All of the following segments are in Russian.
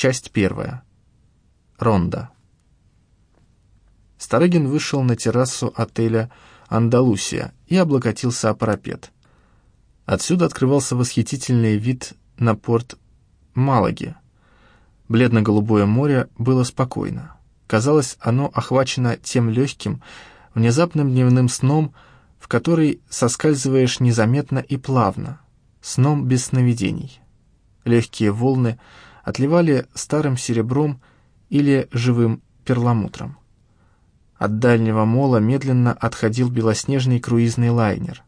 Часть первая. Ронда. Старыгин вышел на террасу отеля «Андалусия» и облокотился о парапет. Отсюда открывался восхитительный вид на порт Малаги. Бледно-голубое море было спокойно. Казалось, оно охвачено тем легким, внезапным дневным сном, в который соскальзываешь незаметно и плавно, сном без сновидений. Легкие волны отливали старым серебром или живым перламутром. От дальнего мола медленно отходил белоснежный круизный лайнер.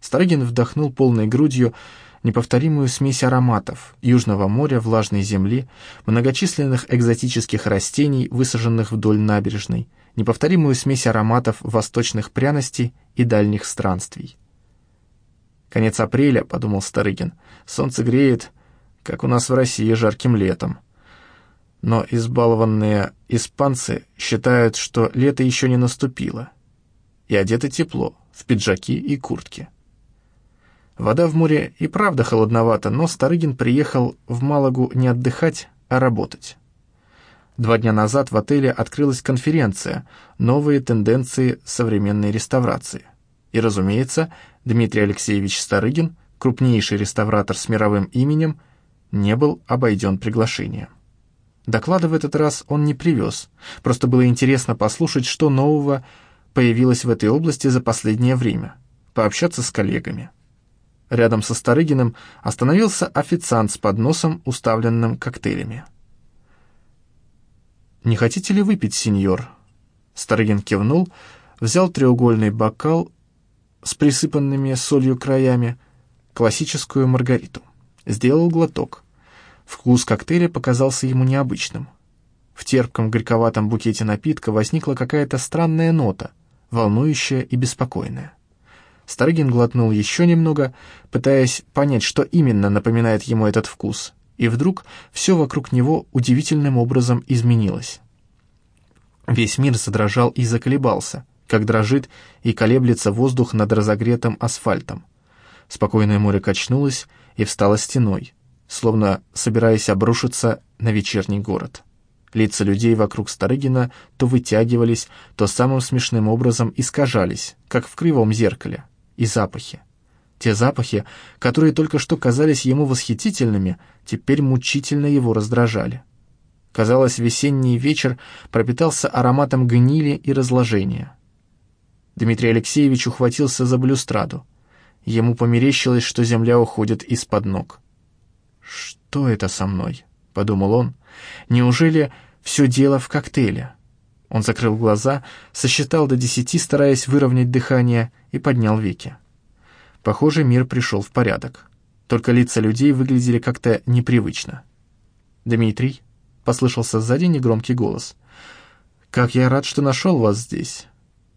Старыгин вдохнул полной грудью неповторимую смесь ароматов южного моря, влажной земли, многочисленных экзотических растений, высаженных вдоль набережной, неповторимую смесь ароматов восточных пряностей и дальних странствий. «Конец апреля», — подумал Старыгин, — «солнце греет, как у нас в России жарким летом» но избалованные испанцы считают, что лето еще не наступило, и одеты тепло, в пиджаки и куртки. Вода в море и правда холодновата, но Старыгин приехал в Малагу не отдыхать, а работать. Два дня назад в отеле открылась конференция «Новые тенденции современной реставрации». И, разумеется, Дмитрий Алексеевич Старыгин, крупнейший реставратор с мировым именем, не был обойден приглашением. Доклада в этот раз он не привез, просто было интересно послушать, что нового появилось в этой области за последнее время, пообщаться с коллегами. Рядом со Старыгиным остановился официант с подносом, уставленным коктейлями. «Не хотите ли выпить, сеньор?» Старыгин кивнул, взял треугольный бокал с присыпанными солью краями, классическую маргариту. Сделал глоток — Вкус коктейля показался ему необычным. В терпком горьковатом букете напитка возникла какая-то странная нота, волнующая и беспокойная. Старыгин глотнул еще немного, пытаясь понять, что именно напоминает ему этот вкус, и вдруг все вокруг него удивительным образом изменилось. Весь мир задрожал и заколебался, как дрожит и колеблется воздух над разогретым асфальтом. Спокойное море качнулось и встало стеной словно собираясь обрушиться на вечерний город. Лица людей вокруг Старыгина то вытягивались, то самым смешным образом искажались, как в кривом зеркале, и запахи. Те запахи, которые только что казались ему восхитительными, теперь мучительно его раздражали. Казалось, весенний вечер пропитался ароматом гнили и разложения. Дмитрий Алексеевич ухватился за блюстраду. Ему померещилось, что земля уходит из-под ног. «Что это со мной?» — подумал он. «Неужели все дело в коктейле?» Он закрыл глаза, сосчитал до десяти, стараясь выровнять дыхание, и поднял веки. Похоже, мир пришел в порядок. Только лица людей выглядели как-то непривычно. «Дмитрий?» — послышался сзади негромкий голос. «Как я рад, что нашел вас здесь!»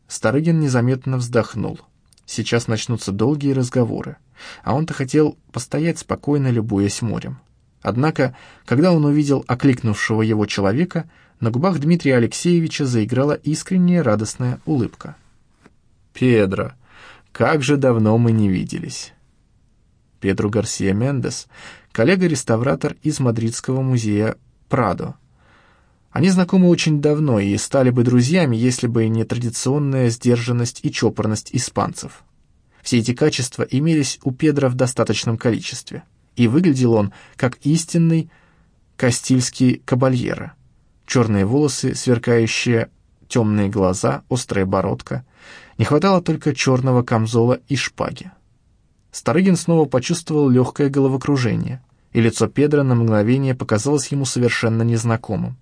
Старыгин незаметно вздохнул. Сейчас начнутся долгие разговоры а он-то хотел постоять спокойно, любуясь морем. Однако, когда он увидел окликнувшего его человека, на губах Дмитрия Алексеевича заиграла искренняя радостная улыбка. «Педро, как же давно мы не виделись!» Педро Гарсия Мендес, коллега-реставратор из Мадридского музея Прадо. Они знакомы очень давно и стали бы друзьями, если бы не традиционная сдержанность и чопорность испанцев. Все эти качества имелись у Педро в достаточном количестве, и выглядел он как истинный кастильский кабальера. Черные волосы, сверкающие темные глаза, острая бородка. Не хватало только черного камзола и шпаги. Старыгин снова почувствовал легкое головокружение, и лицо Педро на мгновение показалось ему совершенно незнакомым.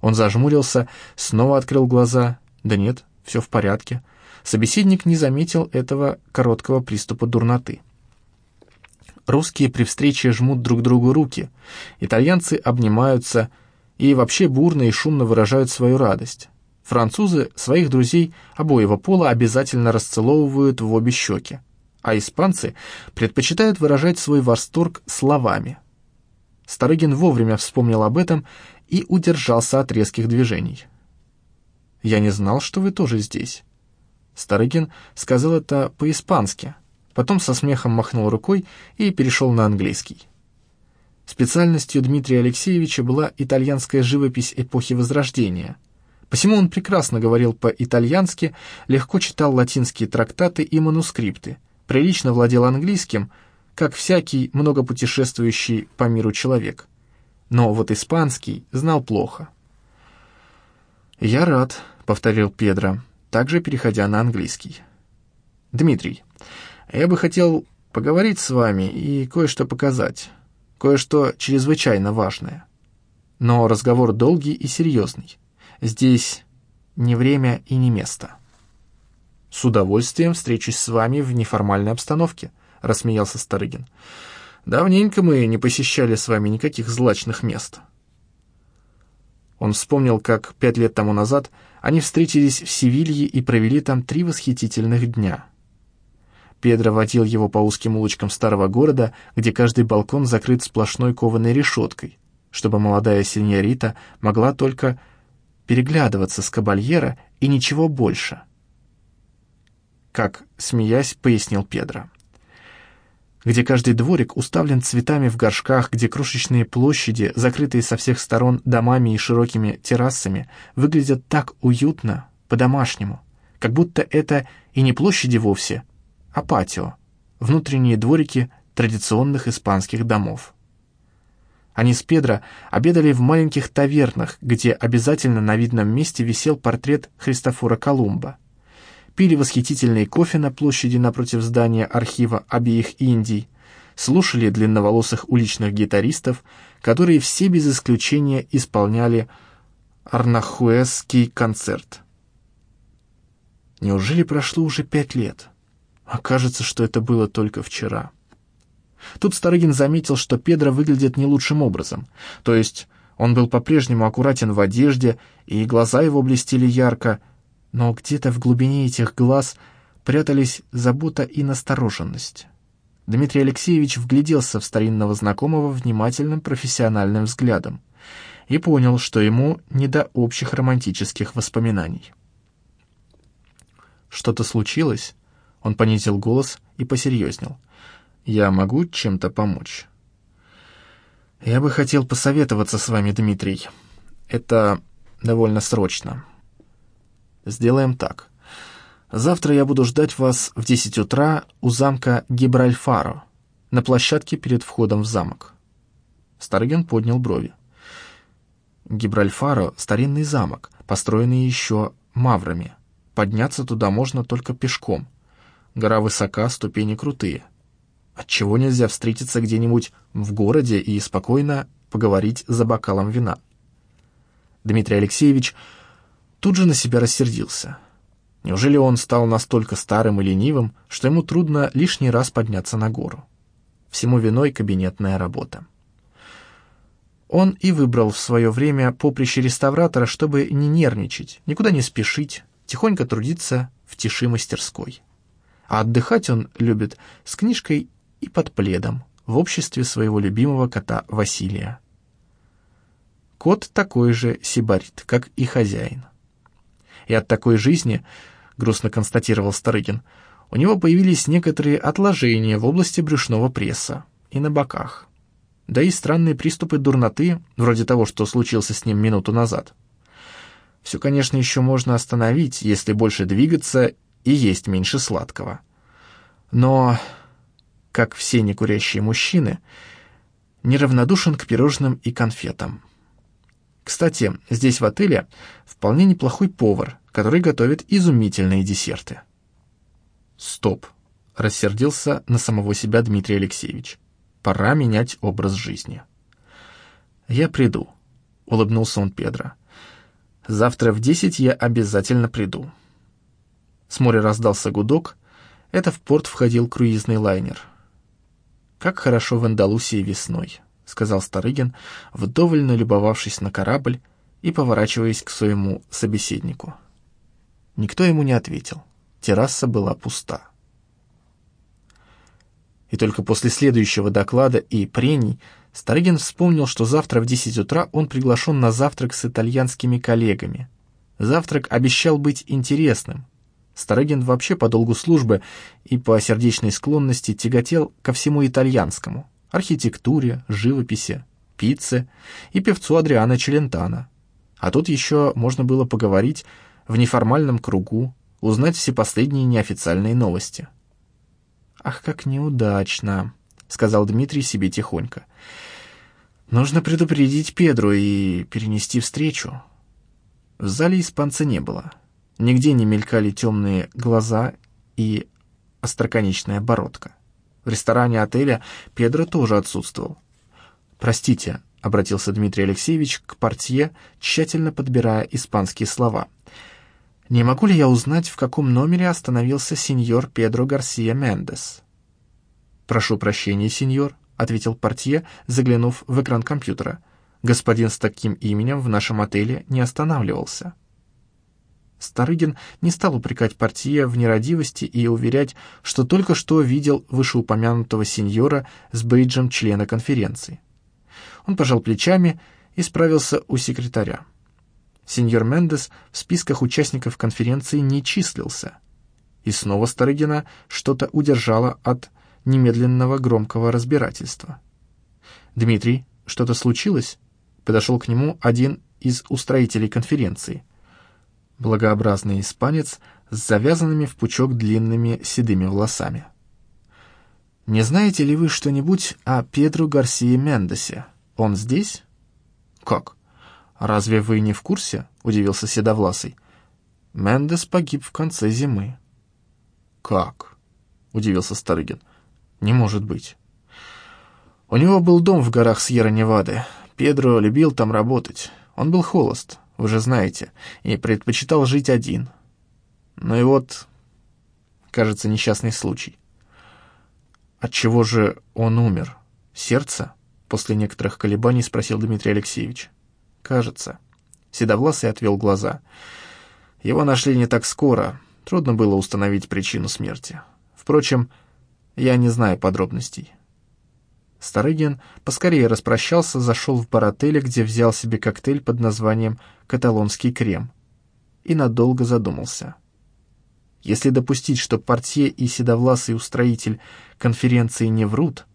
Он зажмурился, снова открыл глаза. Да нет, все в порядке. Собеседник не заметил этого короткого приступа дурноты. Русские при встрече жмут друг другу руки, итальянцы обнимаются и вообще бурно и шумно выражают свою радость. Французы своих друзей обоего пола обязательно расцеловывают в обе щеки, а испанцы предпочитают выражать свой восторг словами. Старыгин вовремя вспомнил об этом и удержался от резких движений. «Я не знал, что вы тоже здесь». Старыгин сказал это по-испански, потом со смехом махнул рукой и перешел на английский. Специальностью Дмитрия Алексеевича была итальянская живопись эпохи Возрождения. Посему он прекрасно говорил по-итальянски, легко читал латинские трактаты и манускрипты, прилично владел английским, как всякий многопутешествующий по миру человек. Но вот испанский знал плохо. «Я рад», — повторил Педро, также переходя на английский. «Дмитрий, я бы хотел поговорить с вами и кое-что показать» кое-что чрезвычайно важное. Но разговор долгий и серьезный. Здесь не время и не место. «С удовольствием встречусь с вами в неформальной обстановке», — рассмеялся Старыгин. «Давненько мы не посещали с вами никаких злачных мест». Он вспомнил, как пять лет тому назад они встретились в Севилье и провели там три восхитительных дня — Педро водил его по узким улочкам старого города, где каждый балкон закрыт сплошной кованой решеткой, чтобы молодая сеньорита могла только переглядываться с кабальера и ничего больше. Как, смеясь, пояснил Педро. Где каждый дворик уставлен цветами в горшках, где крошечные площади, закрытые со всех сторон домами и широкими террасами, выглядят так уютно, по-домашнему, как будто это и не площади вовсе, а патио, внутренние дворики традиционных испанских домов. Они с Педро обедали в маленьких тавернах, где обязательно на видном месте висел портрет Христофора Колумба. Пили восхитительный кофе на площади напротив здания архива обеих Индий, слушали длинноволосых уличных гитаристов, которые все без исключения исполняли арнахуэсский концерт. Неужели прошло уже пять лет? А кажется, что это было только вчера. Тут Старыгин заметил, что Педро выглядит не лучшим образом. То есть он был по-прежнему аккуратен в одежде, и глаза его блестели ярко, но где-то в глубине этих глаз прятались забота и настороженность. Дмитрий Алексеевич вгляделся в старинного знакомого внимательным профессиональным взглядом и понял, что ему не до общих романтических воспоминаний. Что-то случилось? Он понизил голос и посерьезнел. «Я могу чем-то помочь?» «Я бы хотел посоветоваться с вами, Дмитрий. Это довольно срочно. Сделаем так. Завтра я буду ждать вас в десять утра у замка Гибральфаро, на площадке перед входом в замок». Старыгин поднял брови. Гибральфаро — старинный замок, построенный еще маврами. Подняться туда можно только пешком — Гора высока, ступени крутые. Отчего нельзя встретиться где-нибудь в городе и спокойно поговорить за бокалом вина? Дмитрий Алексеевич тут же на себя рассердился. Неужели он стал настолько старым и ленивым, что ему трудно лишний раз подняться на гору? Всему виной кабинетная работа. Он и выбрал в свое время поприще реставратора, чтобы не нервничать, никуда не спешить, тихонько трудиться в тиши мастерской а отдыхать он любит с книжкой и под пледом в обществе своего любимого кота Василия. Кот такой же сибарит, как и хозяин. И от такой жизни, грустно констатировал Старыгин, у него появились некоторые отложения в области брюшного пресса и на боках. Да и странные приступы дурноты, вроде того, что случился с ним минуту назад. Все, конечно, еще можно остановить, если больше двигаться и есть меньше сладкого. Но, как все некурящие мужчины, неравнодушен к пирожным и конфетам. Кстати, здесь в отеле вполне неплохой повар, который готовит изумительные десерты. «Стоп!» — рассердился на самого себя Дмитрий Алексеевич. «Пора менять образ жизни». «Я приду», — улыбнулся он Педро. «Завтра в десять я обязательно приду». С моря раздался гудок. Это в порт входил круизный лайнер. «Как хорошо в Андалусии весной», — сказал Старыгин, вдоволь налюбовавшись на корабль и поворачиваясь к своему собеседнику. Никто ему не ответил. Терраса была пуста. И только после следующего доклада и прений Старыгин вспомнил, что завтра в 10 утра он приглашен на завтрак с итальянскими коллегами. Завтрак обещал быть интересным, Старыгин вообще по долгу службы и по сердечной склонности тяготел ко всему итальянскому, архитектуре, живописи, пицце и певцу Адриана Челентана. А тут еще можно было поговорить в неформальном кругу, узнать все последние неофициальные новости. «Ах, как неудачно!» — сказал Дмитрий себе тихонько. «Нужно предупредить Педру и перенести встречу». В зале испанца не было. Нигде не мелькали темные глаза и остроконечная бородка. В ресторане отеля Педро тоже отсутствовал. «Простите», — обратился Дмитрий Алексеевич к портье, тщательно подбирая испанские слова. «Не могу ли я узнать, в каком номере остановился сеньор Педро Гарсия Мендес?» «Прошу прощения, сеньор», — ответил портье, заглянув в экран компьютера. «Господин с таким именем в нашем отеле не останавливался». Старыгин не стал упрекать партия в нерадивости и уверять, что только что видел вышеупомянутого сеньора с бейджем члена конференции. Он пожал плечами и справился у секретаря. Сеньор Мендес в списках участников конференции не числился. И снова Старыгина что-то удержало от немедленного громкого разбирательства. «Дмитрий, что-то случилось?» Подошел к нему один из устроителей конференции благообразный испанец с завязанными в пучок длинными седыми волосами. «Не знаете ли вы что-нибудь о Педру Гарсии Мендесе? Он здесь?» «Как? Разве вы не в курсе?» — удивился Седовласый. «Мендес погиб в конце зимы». «Как?» — удивился Старыгин. «Не может быть». У него был дом в горах Сьерра-Невады. Педро любил там работать. Он был холост вы же знаете, и предпочитал жить один. Ну и вот, кажется, несчастный случай. От чего же он умер? Сердце? После некоторых колебаний спросил Дмитрий Алексеевич. Кажется. Седовласый отвел глаза. Его нашли не так скоро. Трудно было установить причину смерти. Впрочем, я не знаю подробностей. Старыгин поскорее распрощался, зашел в бар отеля, где взял себе коктейль под названием «Каталонский крем» и надолго задумался. Если допустить, что портье и седовласый устроитель конференции не врут,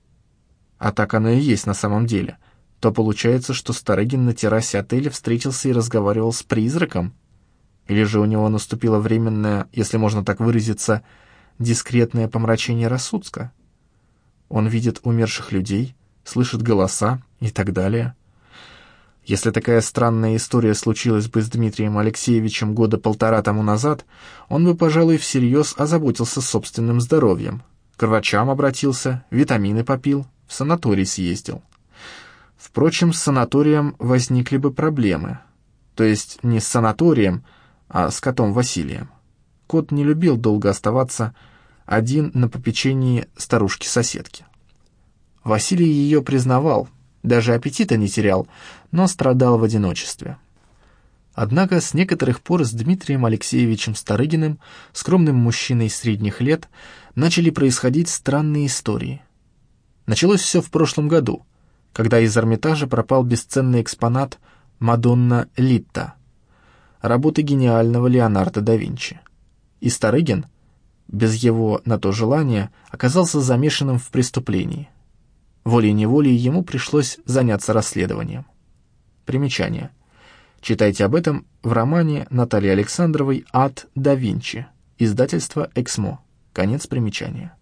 а так оно и есть на самом деле, то получается, что Старыгин на террасе отеля встретился и разговаривал с призраком? Или же у него наступило временное, если можно так выразиться, дискретное помрачение рассудка? Он видит умерших людей, слышит голоса и так далее. Если такая странная история случилась бы с Дмитрием Алексеевичем года полтора тому назад, он бы, пожалуй, всерьез озаботился собственным здоровьем. К врачам обратился, витамины попил, в санаторий съездил. Впрочем, с санаторием возникли бы проблемы. То есть не с санаторием, а с котом Василием. Кот не любил долго оставаться один на попечении старушки-соседки. Василий ее признавал, даже аппетита не терял, но страдал в одиночестве. Однако с некоторых пор с Дмитрием Алексеевичем Старыгиным, скромным мужчиной средних лет, начали происходить странные истории. Началось все в прошлом году, когда из Эрмитажа пропал бесценный экспонат «Мадонна Литта», работы гениального Леонардо да Винчи. И Старыгин, без его на то желания, оказался замешанным в преступлении. Волей-неволей ему пришлось заняться расследованием. Примечание. Читайте об этом в романе Натальи Александровой «Ад да Винчи», издательство «Эксмо». Конец примечания.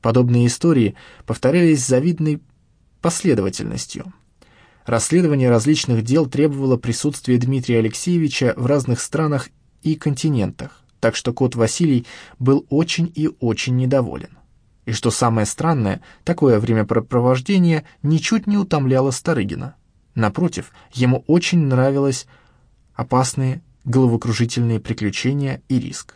Подобные истории повторялись с завидной последовательностью. Расследование различных дел требовало присутствия Дмитрия Алексеевича в разных странах и континентах так что кот Василий был очень и очень недоволен. И что самое странное, такое времяпрепровождение ничуть не утомляло Старыгина. Напротив, ему очень нравилось опасные головокружительные приключения и риск.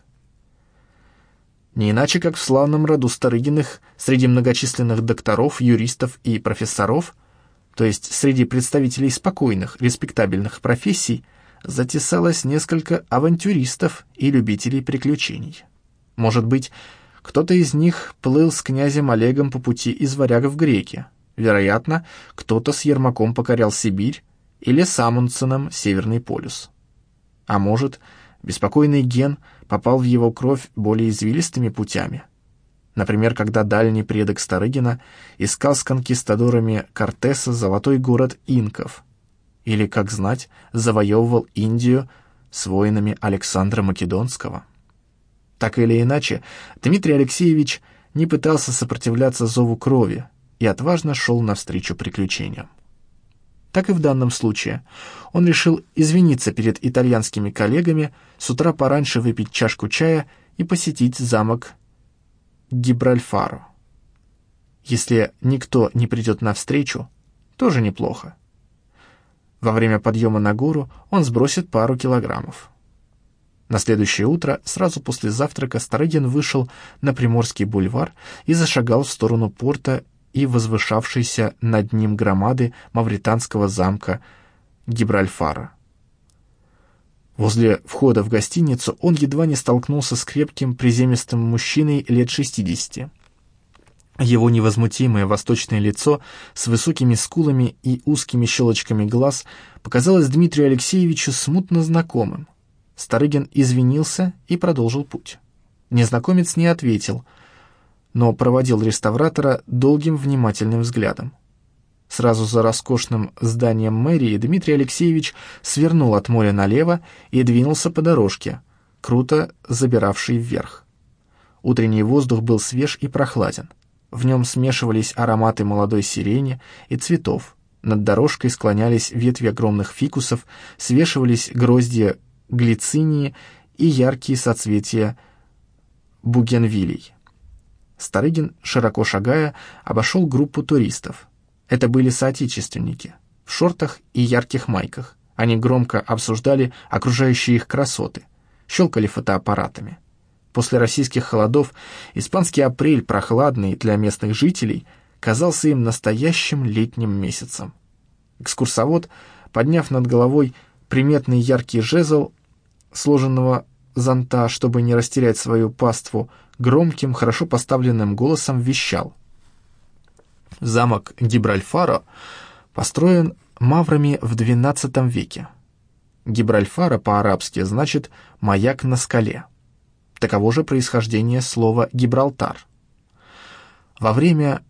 Не иначе, как в славном роду Старыгиных среди многочисленных докторов, юристов и профессоров, то есть среди представителей спокойных, респектабельных профессий, затесалось несколько авантюристов и любителей приключений. Может быть, кто-то из них плыл с князем Олегом по пути из варяга в греки. Вероятно, кто-то с Ермаком покорял Сибирь или с Амундсеном Северный полюс. А может, беспокойный ген попал в его кровь более извилистыми путями. Например, когда дальний предок Старыгина искал с конкистадорами Кортеса золотой город инков, или, как знать, завоевывал Индию с воинами Александра Македонского. Так или иначе, Дмитрий Алексеевич не пытался сопротивляться зову крови и отважно шел навстречу приключениям. Так и в данном случае. Он решил извиниться перед итальянскими коллегами, с утра пораньше выпить чашку чая и посетить замок Гибральфаро. Если никто не придет навстречу, тоже неплохо. Во время подъема на гору он сбросит пару килограммов. На следующее утро, сразу после завтрака, Старыгин вышел на Приморский бульвар и зашагал в сторону порта и возвышавшейся над ним громады мавританского замка Гибральфара. Возле входа в гостиницу он едва не столкнулся с крепким приземистым мужчиной лет шестидесяти. Его невозмутимое восточное лицо с высокими скулами и узкими щелочками глаз показалось Дмитрию Алексеевичу смутно знакомым. Старыгин извинился и продолжил путь. Незнакомец не ответил, но проводил реставратора долгим внимательным взглядом. Сразу за роскошным зданием мэрии Дмитрий Алексеевич свернул от моря налево и двинулся по дорожке, круто забиравшей вверх. Утренний воздух был свеж и прохладен. В нем смешивались ароматы молодой сирени и цветов. Над дорожкой склонялись ветви огромных фикусов, свешивались гроздья глицинии и яркие соцветия бугенвилей. Старыгин, широко шагая, обошел группу туристов. Это были соотечественники, в шортах и ярких майках. Они громко обсуждали окружающие их красоты, щелкали фотоаппаратами. После российских холодов испанский апрель, прохладный для местных жителей, казался им настоящим летним месяцем. Экскурсовод, подняв над головой приметный яркий жезл сложенного зонта, чтобы не растерять свою паству, громким, хорошо поставленным голосом вещал. Замок Гибральфаро построен маврами в XII веке. Гибральфаро по-арабски значит «маяк на скале». Таково же происхождение слова «Гибралтар». Во время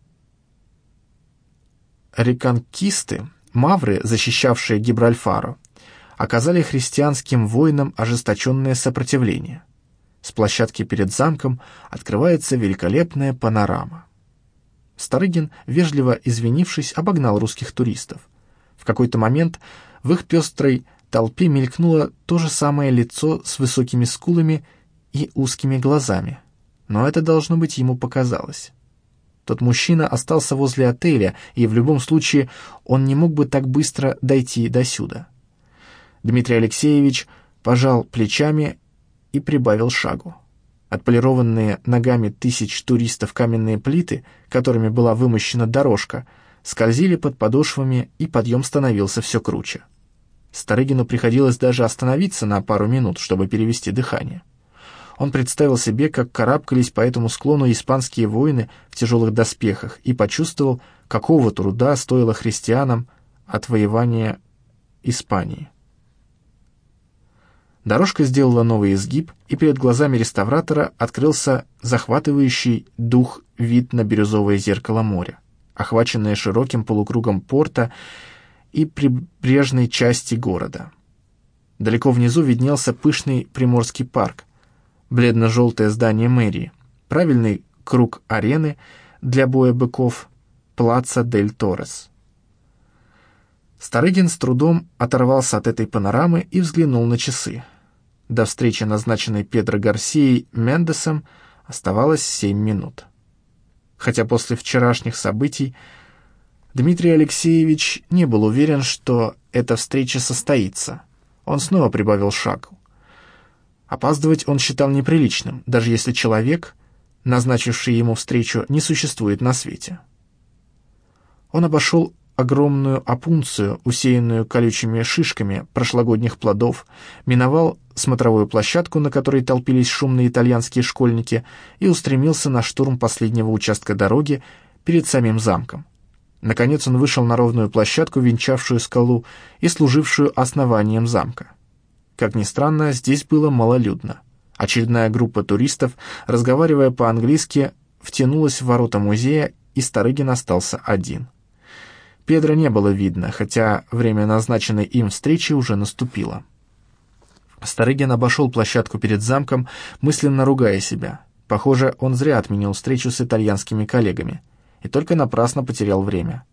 реконкисты мавры, защищавшие Гибральфаро, оказали христианским воинам ожесточенное сопротивление. С площадки перед замком открывается великолепная панорама. Старыгин, вежливо извинившись, обогнал русских туристов. В какой-то момент в их пестрой толпе мелькнуло то же самое лицо с высокими скулами и узкими глазами. Но это, должно быть, ему показалось. Тот мужчина остался возле отеля, и в любом случае он не мог бы так быстро дойти до сюда. Дмитрий Алексеевич пожал плечами и прибавил шагу. Отполированные ногами тысяч туристов каменные плиты, которыми была вымощена дорожка, скользили под подошвами, и подъем становился все круче. Старыгину приходилось даже остановиться на пару минут, чтобы перевести дыхание. Он представил себе, как карабкались по этому склону испанские воины в тяжелых доспехах и почувствовал, какого труда стоило христианам отвоевание Испании. Дорожка сделала новый изгиб, и перед глазами реставратора открылся захватывающий дух вид на бирюзовое зеркало моря, охваченное широким полукругом порта и прибрежной части города. Далеко внизу виднелся пышный приморский парк, бледно-желтое здание мэрии, правильный круг арены для боя быков, плаца Дель Торрес. Старыгин с трудом оторвался от этой панорамы и взглянул на часы. До встречи, назначенной Педро Гарсией Мендесом, оставалось семь минут. Хотя после вчерашних событий Дмитрий Алексеевич не был уверен, что эта встреча состоится. Он снова прибавил шаг. Опаздывать он считал неприличным, даже если человек, назначивший ему встречу, не существует на свете. Он обошел огромную опунцию, усеянную колючими шишками прошлогодних плодов, миновал смотровую площадку, на которой толпились шумные итальянские школьники, и устремился на штурм последнего участка дороги перед самим замком. Наконец он вышел на ровную площадку, венчавшую скалу и служившую основанием замка. Как ни странно, здесь было малолюдно. Очередная группа туристов, разговаривая по-английски, втянулась в ворота музея, и Старыгин остался один. Педро не было видно, хотя время назначенной им встречи уже наступило. Старыгин обошел площадку перед замком, мысленно ругая себя. Похоже, он зря отменил встречу с итальянскими коллегами и только напрасно потерял время.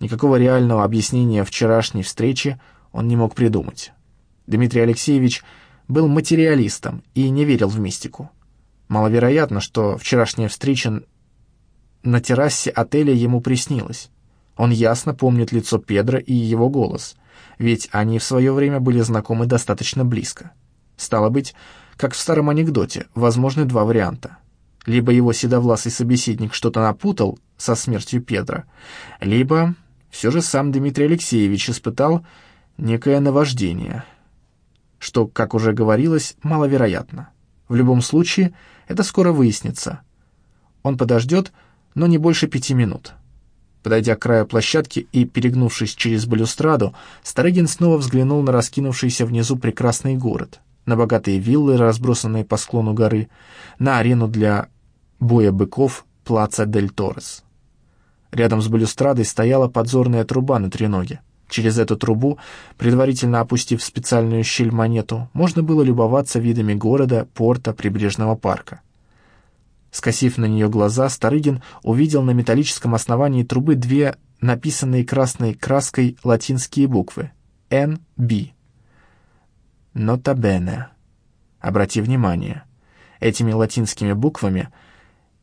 Никакого реального объяснения вчерашней встречи он не мог придумать. Дмитрий Алексеевич был материалистом и не верил в мистику. Маловероятно, что вчерашняя встреча на террасе отеля ему приснилась. Он ясно помнит лицо Педро и его голос, ведь они в свое время были знакомы достаточно близко. Стало быть, как в старом анекдоте, возможны два варианта. Либо его седовласый собеседник что-то напутал со смертью Педро, либо все же сам Дмитрий Алексеевич испытал некое наваждение, что, как уже говорилось, маловероятно. В любом случае, это скоро выяснится. Он подождет, но не больше пяти минут. Подойдя к краю площадки и перегнувшись через балюстраду, Старыгин снова взглянул на раскинувшийся внизу прекрасный город, на богатые виллы, разбросанные по склону горы, на арену для боя быков Плаца дель Торрес. Рядом с балюстрадой стояла подзорная труба на треноге. Через эту трубу, предварительно опустив специальную щель монету, можно было любоваться видами города, порта, прибрежного парка. Скосив на нее глаза, Старыгин увидел на металлическом основании трубы две написанные красной краской латинские буквы «НБ». «Нота бене». Обрати внимание, этими латинскими буквами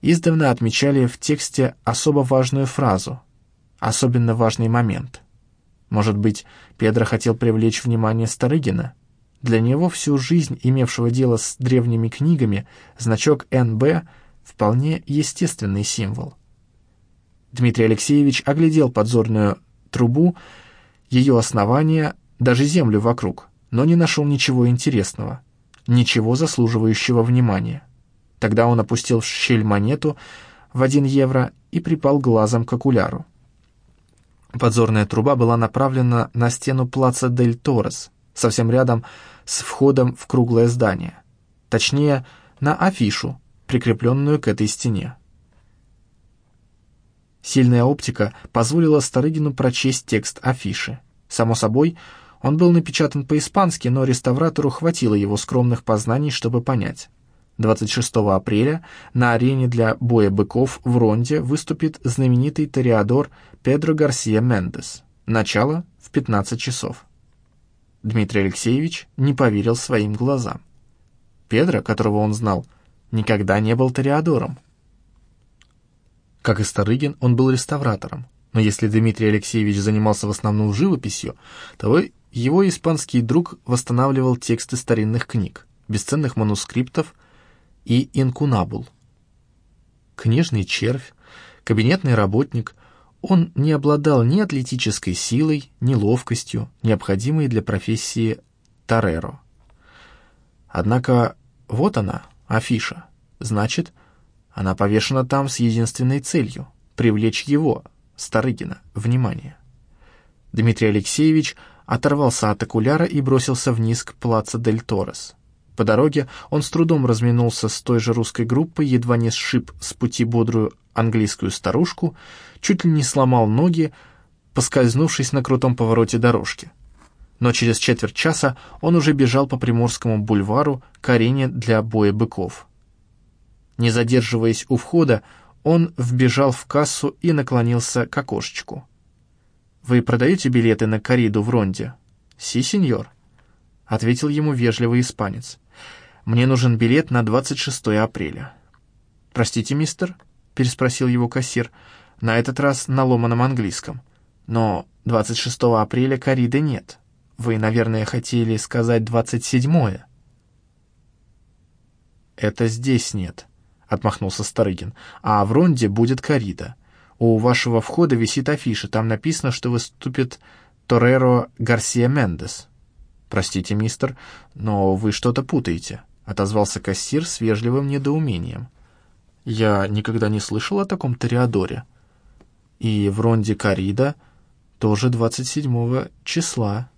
издавна отмечали в тексте особо важную фразу, особенно важный момент. Может быть, Педро хотел привлечь внимание Старыгина? Для него всю жизнь, имевшего дело с древними книгами, значок «НБ» — вполне естественный символ. Дмитрий Алексеевич оглядел подзорную трубу, ее основание, даже землю вокруг, но не нашел ничего интересного, ничего заслуживающего внимания. Тогда он опустил в щель монету в один евро и припал глазом к окуляру. Подзорная труба была направлена на стену плаца Дель Торрес, совсем рядом с входом в круглое здание. Точнее, на афишу, прикрепленную к этой стене. Сильная оптика позволила Старыгину прочесть текст афиши. Само собой, он был напечатан по-испански, но реставратору хватило его скромных познаний, чтобы понять. 26 апреля на арене для боя быков в Ронде выступит знаменитый тореадор Педро Гарсия Мендес. Начало в 15 часов. Дмитрий Алексеевич не поверил своим глазам. Педро, которого он знал, никогда не был тореадором. Как и Старыгин, он был реставратором. Но если Дмитрий Алексеевич занимался в основном живописью, то его испанский друг восстанавливал тексты старинных книг, бесценных манускриптов и инкунабул. Книжный червь, кабинетный работник, он не обладал ни атлетической силой, ни ловкостью, необходимой для профессии Тореро. Однако вот она, афиша. Значит, она повешена там с единственной целью — привлечь его, Старыгина, внимание. Дмитрий Алексеевич оторвался от окуляра и бросился вниз к плаца Дель Торрес. По дороге он с трудом разминулся с той же русской группой, едва не сшиб с пути бодрую английскую старушку, чуть ли не сломал ноги, поскользнувшись на крутом повороте дорожки. Но через четверть часа он уже бежал по Приморскому бульвару к арене для боя быков. Не задерживаясь у входа, он вбежал в кассу и наклонился к окошечку. «Вы продаете билеты на корриду в Ронде?» «Си, сеньор», — ответил ему вежливый испанец. Мне нужен билет на 26 апреля». «Простите, мистер?» — переспросил его кассир, на этот раз на ломаном английском. «Но 26 апреля кориды нет. Вы, наверное, хотели сказать 27-е». «Это здесь нет», — отмахнулся Старыгин. «А в Ронде будет корида. У вашего входа висит афиша, там написано, что выступит Тореро Гарсия Мендес». «Простите, мистер, но вы что-то путаете». — отозвался кассир с вежливым недоумением. «Я никогда не слышал о таком Тореадоре. И в ронде Карида тоже 27 числа».